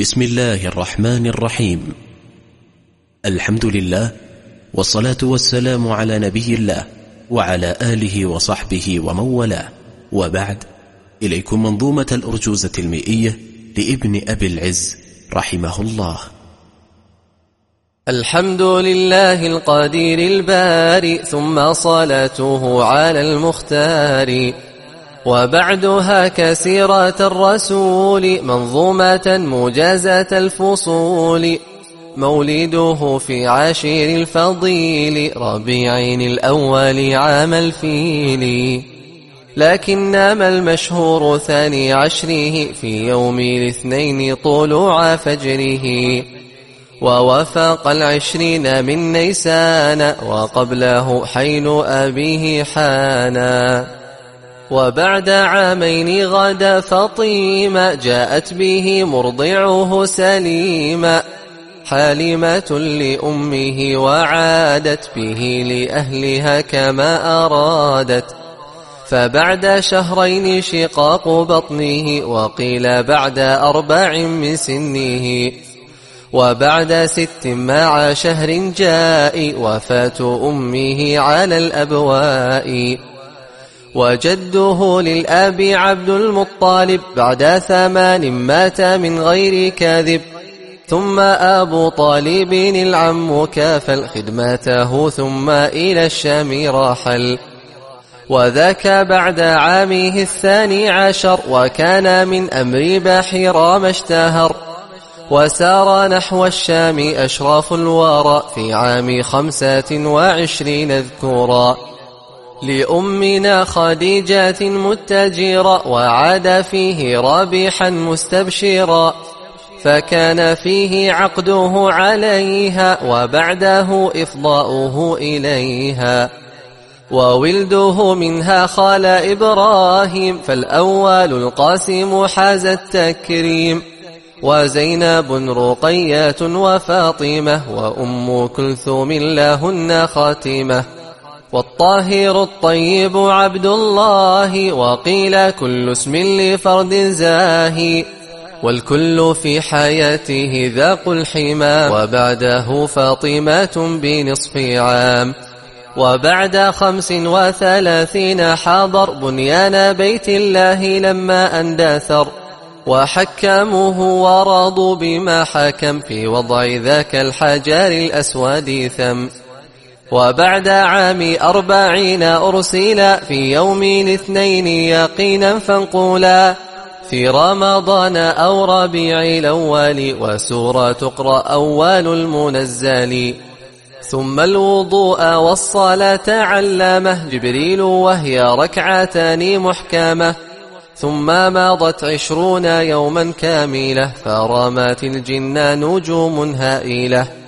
بسم الله الرحمن الرحيم الحمد لله والصلاة والسلام على نبي الله وعلى آله وصحبه ومن والاه وبعد إليكم منظومة الأرجوزة المئية لابن أبي العز رحمه الله الحمد لله القدير البارئ ثم صلاته على المختار وبعدها كسيرة الرسول منظومة مجازة الفصول. مولده في عاشر الفضيل ربيعين الأول عام الفيل. لكن نام المشهور ثاني عشره في يوم الاثنين طلوع فجره. ووفق العشرين من نيسان وقبله حين أبيه حانا. وبعد عامين غدا فطيمة جاءت به مرضعه سليمة حالمة لأمه وعادت به لأهلها كما أرادت. فبعد شهرين شقاق بطنه وقيل بعد أربع من سنه. وبعد ست مع شهر جاء وفاة أمه على الأبواء. وجده للأب عبد المطلب بعد ثمان مات من غير كاذب. ثم أبو طالب العم كافل خدمته ثم إلى الشام راحل. وذاك بعد عامه الثاني عشر وكان من أمر بحيرة ما اشتهر. وسار نحو الشام أشراف الورى في عام خمسة وعشرين ذكورا لأمنا خديجة متجرة وعاد فيه رابحا مستبشرا فكان فيه عقده عليها وبعده إفضاؤه إليها وولده منها خال إبراهيم فالأول القاسم حاز التكريم وزينب رقية وفاطمة وأم كلثوم لهن خاتمة. والطاهر الطيب عبد الله وقيل كل اسم لفرد زاهي. والكل في حياته ذاق الحمام وبعده فاطمة بنصف عام. وبعد خمس وثلاثين حضر بنيان بيت الله لما أندثر وحكموه ورضوا بما حكم. في وضع ذاك الحجر الأسود ثم. وبعد عام أربعين أرسلا في يوم الاثنين يقينا فانقولا في رمضان أو ربيع الأول وسورة تقرأ أول المنزل. ثم الوضوء والصلاة علامه جبريل وهي ركعتان محكامة ثم مضت عشرون يوما كاملة فرمت الجن نجوم هائلة.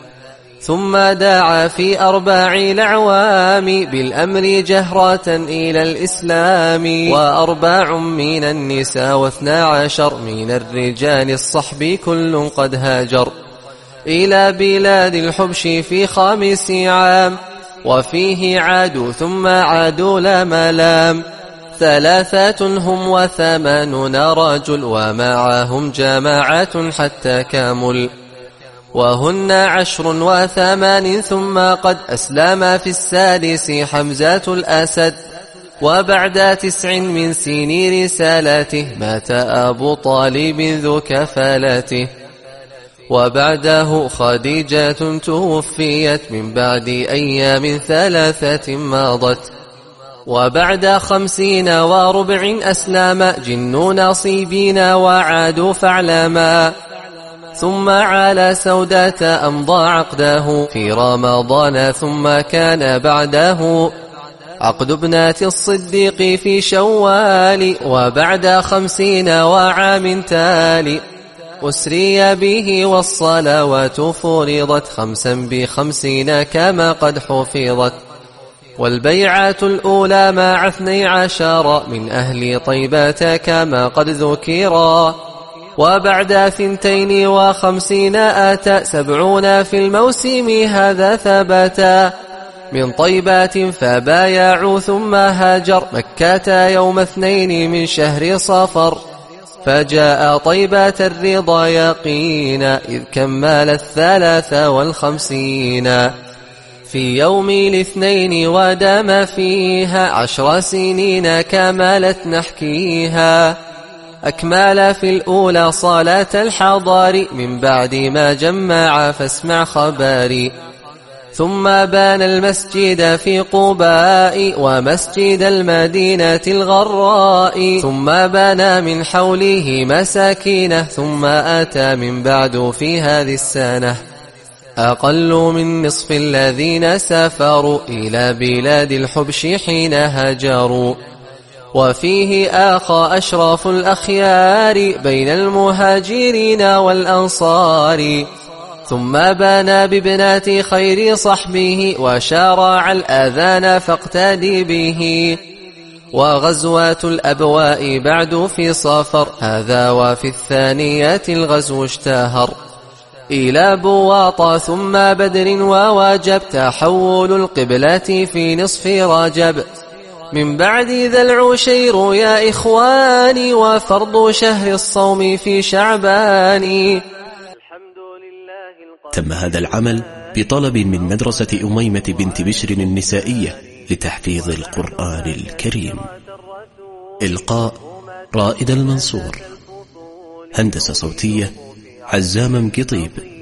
ثم دعا في أربع الأعوام بالأمر جهرة إلى الإسلام. وأربع من النساء واثنا عشر من الرجال الصحب كل قد هاجر إلى بلاد الحبش في خامس عام. وفيه عادوا ثم عادوا لا ملام ثلاثة هم وثمانون رجل ومعهم جماعة حتى كامل. وهن عشر وثمان ثم قد أسلم في السادس حمزة الأسد وبعد تسع من سنين رسالته مات أبو طالب ذو كفالته وبعده خديجة توفيت من بعد أيام ثلاثة ماضت وبعد خمسين وربع أسلم جن نصيبين وعادوا فعلما ثم على سودة أمضى عقده في رمضان ثم كان بعده. عقد ابنة الصديق في شوال وبعد خمسين وعام تالي. أسري به والصلوات فرضت خمسا بخمسين كما قد حفظت. والبيعة الأولى مع اثني عشر من أهل طيبة كما قد ذكرا. وبعد ثنتين وخمسين آتى سبعون في الموسم هذا ثبتا من طيبات فبايعوا ثم هاجر. مكة يوم اثنين من شهر صفر. فجاء طيبات الرضا يقينا إذ كمل الثلاث والخمسين. في يوم الاثنين ودام فيها عشر سنين كملت نحكيها. أكمال في الأولى صلاة الحضار من بعد ما جمع فاسمع خباري. ثم بان المسجد في قباء ومسجد المدينة الغراء. ثم بنى من حوله مساكينه ثم أتى من بعد في هذه السنة. أقل من نصف الذين سافروا إلى بلاد الحبش حين هجروا وفيه آخى أشراف الأخيار بين المهاجرين والأنصار. ثم بنى ببنات خير صحبه وشارع الآذان فاقتدي به. وغزوات الأبواء بعد في صفر. هذا وفي الثانية الغزو اشتهر. إلى بواطة ثم بدر وواجب تحول القبلة في نصف رجب. من بعد ذا العشير يا إخواني وفرض شهر الصوم في شعبان. تم هذا العمل بطلب من مدرسة أميمة بنت بشر النسائية لتحفيظ القرآن الكريم. إلقاء رائد المنصور. هندسة صوتية عزام مقطيب